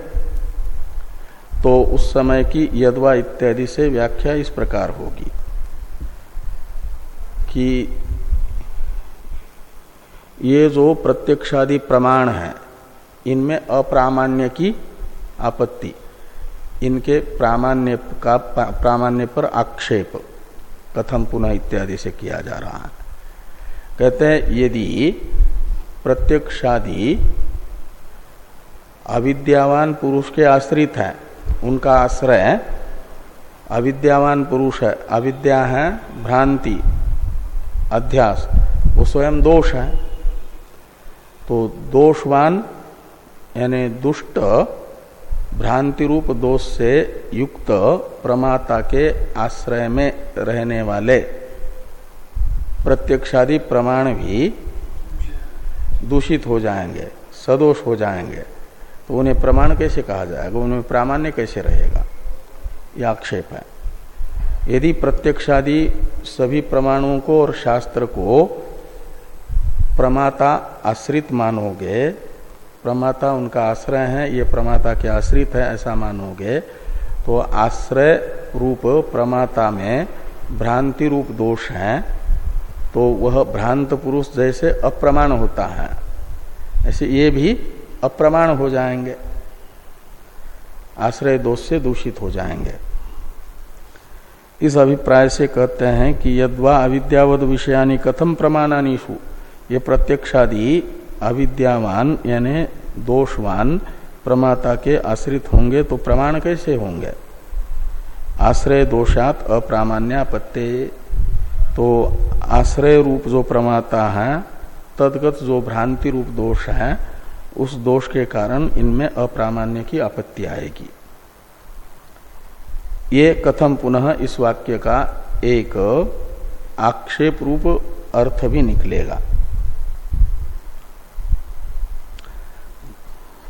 तो उस समय की यदवा इत्यादि से व्याख्या इस प्रकार होगी। कि ये जो प्रत्यक्षादि प्रमाण है, इनमें अप्रामाण्य की आपत्ति, इनके प्रामाण्य का प्रामाण्य पर आक्षेप, कथम पुनः इत्यादि से किया जा रहा है। कहते हैं, यदि प्रत्यक्षादि अविद्यावान पुरुष के आश्रित है, उनका आश्रय अविद्यावान पुरुष है, अविद्या है, भ्रांति अध्यास, वो स्वयं दोष है। तो दोषवान, यानी दुष्ट भ्रांति रूप दोष से युक्त प्रमाता के आश्रय में रहने वाले। प्रत्यक्षादि प्रमाण भी दूषित हो जाएँगे, सदोष हो जाएँगे। तो उन्हें प्रमाण कैसे कहा जाएगा? उन्हें प्रामाण्य कैसे रहेगा? यह आक्षेप है। यदि प्रत्यक्षादि सभी प्रमाणों को और शास्त्र को प्रमाता आश्रित मानोगे, प्रमाता उनका आश्रय है, ये प्रमाता के आश्रित है, ऐसा मानोगे तो आश्रय रूप प्रमाता में भ्रांति रूप दोष है तो वह भ्रांत पुरुष जैसे अप्रमाण होता है। ऐसे ये भी अप्रमाण हो जाएँगे। आश्रय दोष से दूषित हो जाएँगे। इस अभिप्राय से कहते हैं कि यद्वा अविद्यावद विषयानी कथम प्रमाणानीशु ये प्रत्यक्षादि अविद्यावान, यानी दोषवान प्रमाता के आश्रित होंगे तो प्रमाण कैसे होंगे? आश्रय दोषात अप्रामाण्यापत्ते तो आश्रय रूप जो प्रमाता है, तदगत जो भ्रांति रूप दोष है, उस दोष के कारण इनमें अप्रामाण्य की आपत्ति आएगी। ये कथम पुनः इस वाक्य का एक आक्षेप रूप अर्थ भी निकलेगा।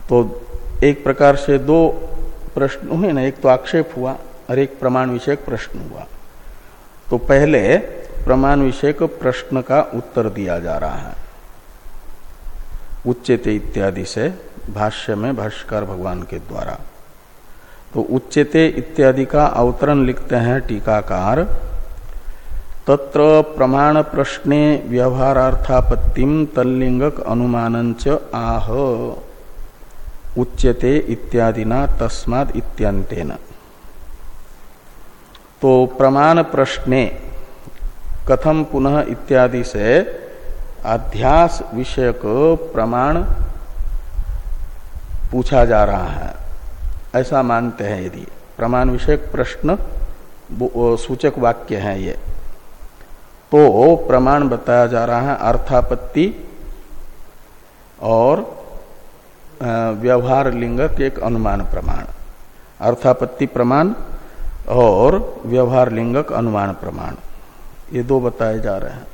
तो एक प्रकार से दो प्रश्न हुए ना, एक तो आक्षेप हुआ और एक प्रमाण विषयक प्रश्न हुआ। तो पहले प्रमाण विषयक प्रश्न का उत्तर दिया जा रहा है। उच्चते इत्यादि से भाष्य में भाष्यकार भगवान के द्वारा। तो उच्चते इत्यादि का अवतरण लिखते हैं टीकाकार। तत्र प्रमाण प्रश्ने व्यवहारार्थापत्तिम तल्लिंगक अनुमान आह। उच्यते इत्यादिना तस्माद इत्यंतेन तो प्रमाण प्रश्ने कथम पुनः इत्यादि से अध्यास विषयक प्रमाण पूछा जा रहा है। ऐसा मानते हैं यदि। प्रमाण विषयक प्रश्न सूचक वाक्य है ये। तो प्रमाण बताया जा रहा है अर्थापत्ति और व्यवहार लिंगक एक अनुमान प्रमाण। अर्थापत्ति प्रमाण और व्यवहार लिंगक अनुमान प्रमाण। ये दो बताए जा रहे हैं।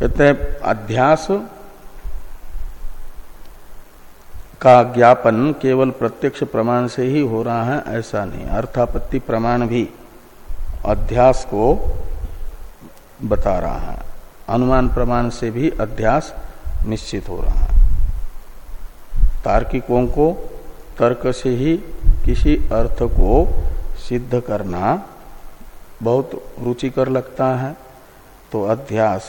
कहते हैं, अध्यास का ज्ञापन केवल प्रत्यक्ष प्रमाण से ही हो रहा है, ऐसा नहीं। अर्थापत्ति प्रमाण भी अध्यास को बता रहा है। अनुमान प्रमाण से भी अध्यास निश्चित हो रहा है। तार्किकों को तर्क से ही किसी अर्थ को सिद्ध करना बहुत रुचिकर लगता है तो अध्यास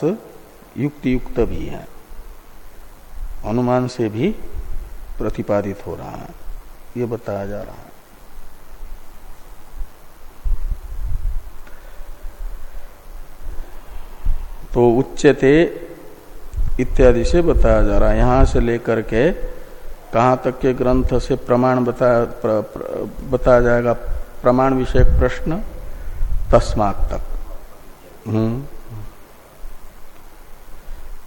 युक्ति युक्त भी है। अनुमान से भी प्रतिपादित हो रहा है। ये बताया जा रहा है। तो उच्चते इत्यादि से बताया जा रहा है। यहाँ से लेकर के कहाँ तक के ग्रंथ से प्रमाण बताया बताया जाएगा? प्रमाण विषयक प्रश्न तस्मात तक। हम्म।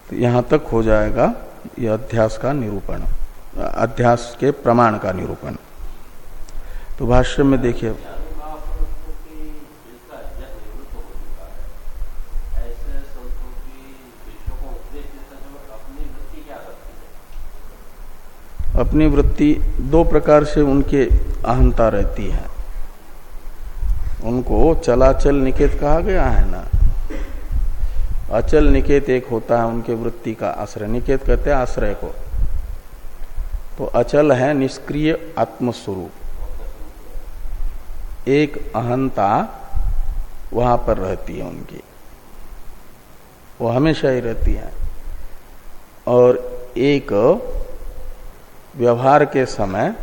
तो यहाँ तक हो जाएगा यह अध्यास का निरूपण। अध्यास के प्रमाण का निरूपण। तो भाष्य में देखिए। अपनी वृत्ति दो प्रकार से उनके अहंता रहती है। उनको चलाचल निकेत कहा गया है ना? अचल निकेत एक होता है, उनके वृत्ति का आश्रय। निकेत कहते हैं आश्रय को। तो अचल है, निष्क्रिय आत्मस्वरूप। एक अहंता वहाँ पर रहती है उनकी। वो हमेशा ही रहती है। और एक व्यवहार के समय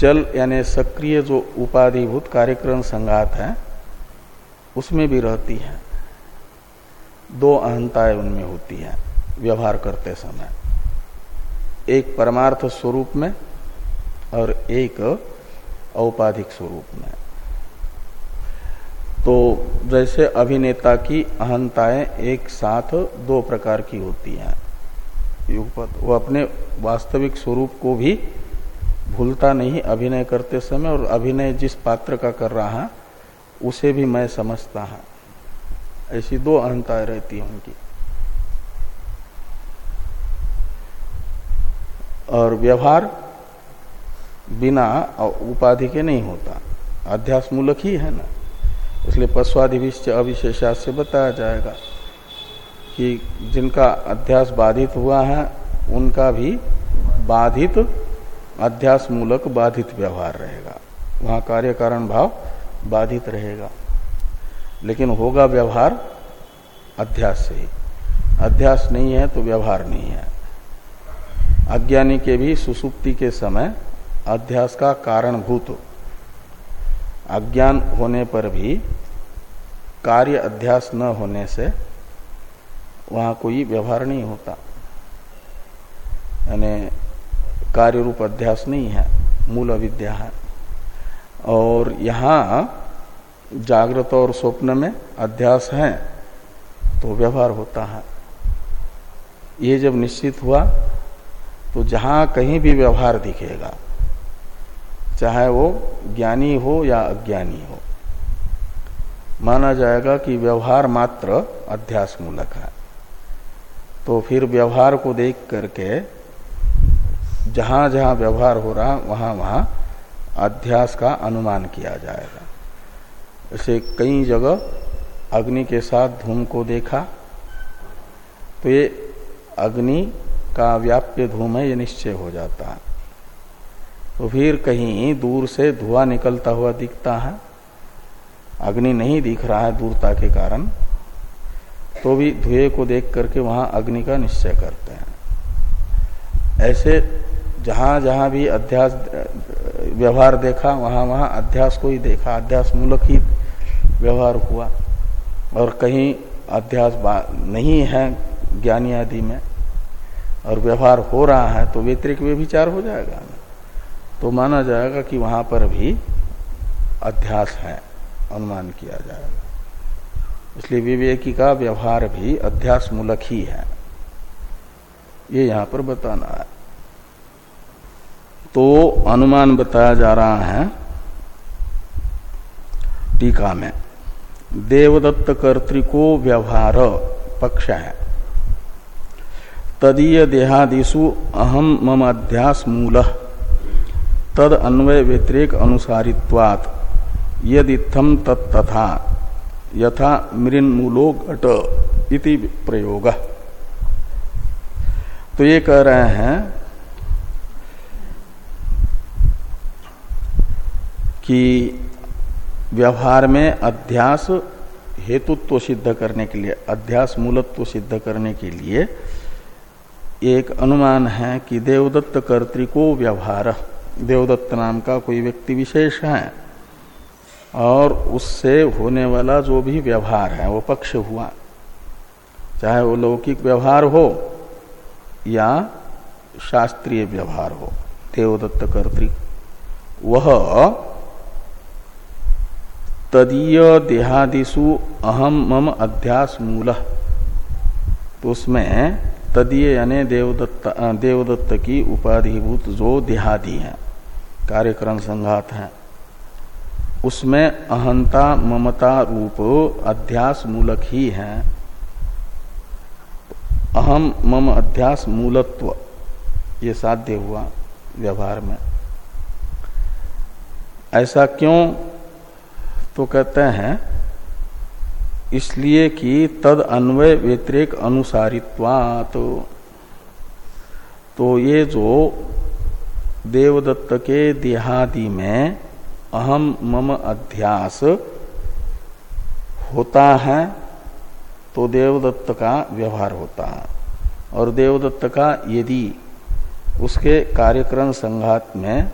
चल यानी सक्रिय जो उपाधिभूत कार्यक्रम संघात है, उसमें भी रहती है। दो अहंताएँ उनमें होती है व्यवहार करते समय। एक परमार्थ स्वरूप में और एक औपाधिक स्वरूप में। तो जैसे अभिनेता की अहंताएँ एक साथ दो प्रकार की होती हैं। युगपत वो अपने वास्तविक स्वरूप को भी भूलता नहीं, अभिनय करते समय और अभिनय जिस पात्र का कर रहा है, उसे भी मैं समझता है। ऐसी दो अहंताएँ रहती है और व्यवहार बिना उपाधि के नहीं होता। अध्यास मूलक ही है ना। इसलिए पश्वाधिविश्च अविशेषा से बताया जाएगा कि जिनका अध्यास बाधित हुआ है, उनका भी बाधित अध्यास मूलक बाधित व्यवहार रहेगा। वहाँ कार्य कारण भाव बाधित रहेगा। लेकिन होगा व्यवहार अध्यास से ही। अध्यास नहीं है तो व्यवहार नहीं है। अज्ञानी के भी सुसुप्ति के समय अध्यास का कारणभूत अज्ञान होने पर भी कार्य अध्यास न होने से वहाँ कोई व्यवहार नहीं होता। यानी कार्य रूप अध्यास नहीं है, मूल अविद्या है। और यहाँ जागृत और स्वप्न में अध्यास है तो व्यवहार होता है। ये जब निश्चित हुआ तो जहाँ कहीं भी व्यवहार दिखेगा, चाहे वो ज्ञानी हो या अज्ञानी हो, माना जाएगा कि व्यवहार मात्र अध्यास मूलक है। तो फिर व्यवहार को देख करके जहाँ जहाँ व्यवहार हो रहा, वहाँ वहाँ अध्यास का अनुमान किया जाएगा। ऐसे कई जगह अग्नि के साथ धूम को देखा तो ये अग्नि का व्याप्य धूम है ये निश्चय हो जाता है। तो फिर कहीं दूर से धुआँ निकलता हुआ दिखता है। अग्नि नहीं दिख रहा है दूरता के कारण। तो भी धुएँ को देख करके वहाँ अग्नि का निश्चय करते हैं। ऐसे जहाँ जहाँ भी अध्यास, व्यवहार देखा, वहाँ वहाँ अध्यास को ही देखा अध्यास मूलक ही व्यवहार हुआ। और कहीं अध्यास नहीं है ज्ञानी आदि में। और व्यवहार हो रहा है तो व्यतिरिक वे विचार हो जाएगा। तो माना जाएगा कि वहाँ पर भी अध्यास है, अनुमान किया जाएगा। इसलिए विवेकी का व्यवहार भी अध्यास मूलक ही है। ये यहाँ पर बताना है। तो अनुमान बताया जा रहा है टीका में, देवदत्त कर्तिको व्यवहार पक्ष है। तदीय देहादिशु अहम मम अध्यास मूल तद अन्वय व्यतिरेक अनुसारित्वात्। यदिथम तत्तथा यथा मृन्मूलो घट इति प्रयोग। तो ये कह रहे हैं कि व्यवहार में अध्यास हेतुत्व सिद्ध करने के लिए, अध्यास मूलत्व सिद्ध करने के लिए एक अनुमान है कि देवदत्त कर्तिको व्यवहार। देवदत्त नाम का कोई व्यक्ति विशेष है। और उससे होने वाला जो भी व्यवहार है, वो पक्ष हुआ। चाहे वो लौकिक व्यवहार हो या शास्त्रीय व्यवहार हो, देवदत्त कर्तिक वह तदीय देहादिशु अहम मम अध्यास मूल तो उसमें तदीय यानी देवदत्त देवदत्त की उपाधिभूत जो देहादि है, कार्यक्रम संघात है। उसमें अहंता ममता रूप अध्यास मूलक ही है। अहम मम अध्यास मूलत्व, ये साध्य हुआ व्यवहार में। ऐसा क्यों? तो कहते हैं इसलिए कि तद अन्वय व्यतिरिक अनुसारित्वात। तो, ये जो देवदत्त के देहादि में अहम मम अध्यास होता है तो देवदत्त का व्यवहार होता है। और देवदत्त का यदि उसके कार्यक्रम संघात में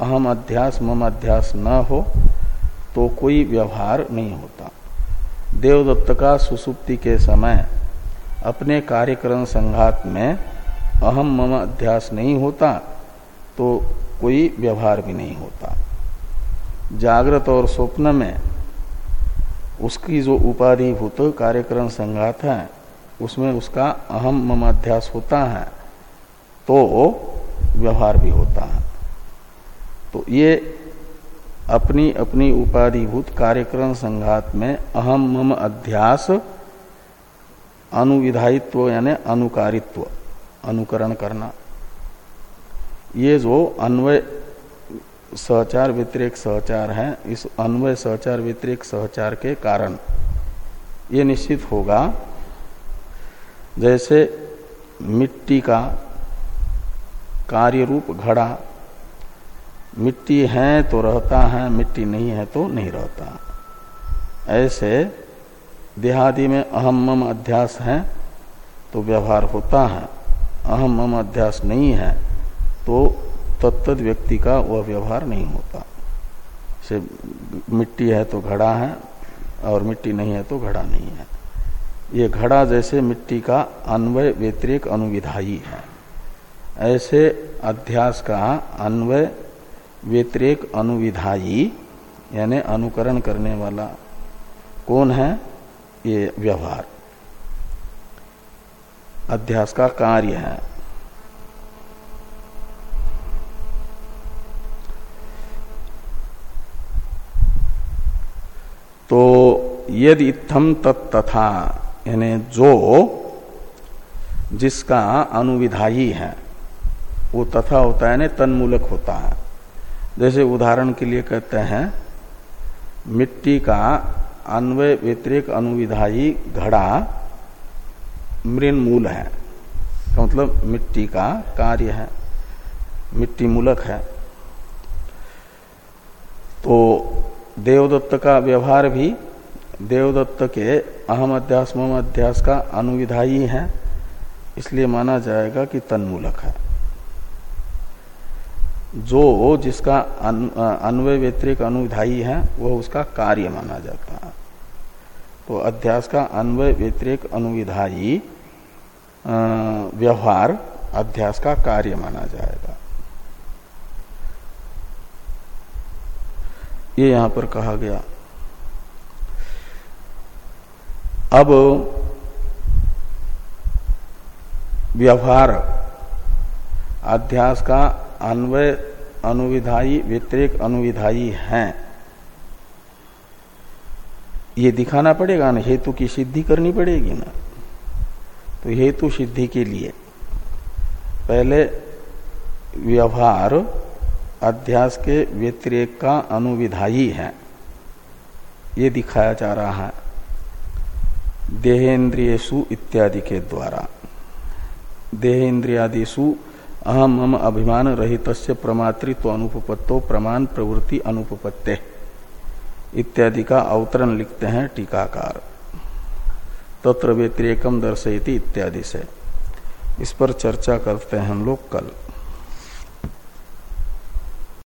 अहम अध्यास मम अध्यास न हो तो कोई व्यवहार नहीं होता। देवदत्त का सुसुप्ति के समय अपने कार्यक्रम संघात में अहम मम अध्यास नहीं होता तो कोई व्यवहार भी नहीं होता। जागृत और स्वप्न में उसकी जो उपाधिभूत कार्यक्रम संघात है, उसमें उसका अहम मम ममाध्यास होता है तो व्यवहार भी होता है। तो ये अपनी अपनी उपाधिभूत कार्यक्रम संघात में अहम मम अध्यास अनुविधायित्व यानी अनुकारित्व, अनुकरण करना। ये जो अन्वय सहचार व्यतिरिक सहचार है, इस अन्वय सहचार व्यतिरिक सहचार के कारण ये निश्चित होगा। जैसे मिट्टी का कार्य रूप घड़ा मिट्टी है तो रहता है, मिट्टी नहीं है तो नहीं रहता। ऐसे देहादि में अहम मम अध्यास है तो व्यवहार होता है। अहम मम अध्यास नहीं है तो तत्त व्यक्ति का वह व्यवहार नहीं होता। से मिट्टी है तो घड़ा है और मिट्टी नहीं है तो घड़ा नहीं है। ये घड़ा जैसे मिट्टी का अन्वय व्यतिरिक अनुविधायी है। ऐसे अध्यास का अन्वय व्यतिरिक अनुविधायी, यानी अनुकरण करने वाला कौन है? ये व्यवहार। अध्यास का कार्य है। तो यदि इत्थम तत्था यानी जो जिसका अनुविधायी है, वो तथा होता है तन्मूलक होता है। जैसे उदाहरण के लिए कहते हैं, मिट्टी का अन्वय व्यतिरिक अनुविधायी घड़ा मृन मूल है। तो मतलब मिट्टी का कार्य है, मिट्टी मूलक है। तो देवदत्त का व्यवहार भी देवदत्त के अहम अध्यास मम अध्यास का अनुविधायी है, इसलिए माना जाएगा कि तन्मूलक है। जो जिसका अन्वय व्यतिरिक अनुविधायी है वह उसका कार्य माना जाता है। तो अध्यास का अन्वय व्यतिरिक अनुविधायी व्यवहार अध्यास का कार्य माना जाएगा। ये यहाँ पर कहा गया। अब व्यवहार अध्यास का अन्वय अनुविधायी, व्यतिरिक अनुविधायी है। ये दिखाना पड़ेगा ना, हेतु की सिद्धि करनी पड़ेगी ना। तो हेतु सिद्धि के लिए पहले व्यवहार, अध्यास के व्यतिरेक का अनुविधायी है। ये दिखाया जा रहा है। देहेन्द्रियसु इत्यादि के द्वारा। देहेन्द्रियादिशु अहम मम अभिमान रहित प्रमातृत्व अनुपत्तो प्रमाण प्रवृत्ति अनुपत्ते इत्यादि का अवतरण लिखते हैं टीकाकार। तत्र व्यतिरेकम दर्शयति इत्यादि से। इस पर चर्चा करते हैं हम लोग कल।